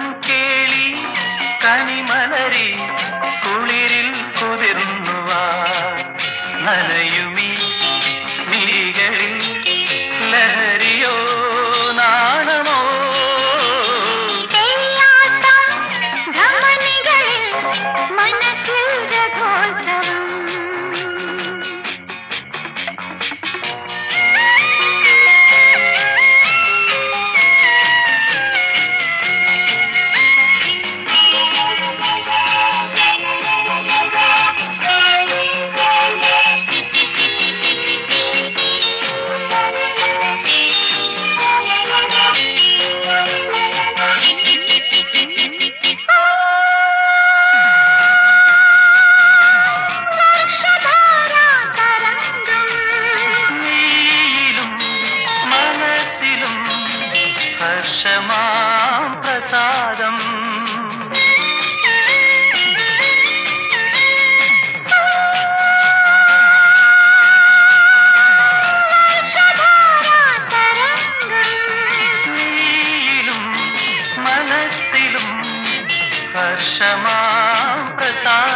के सा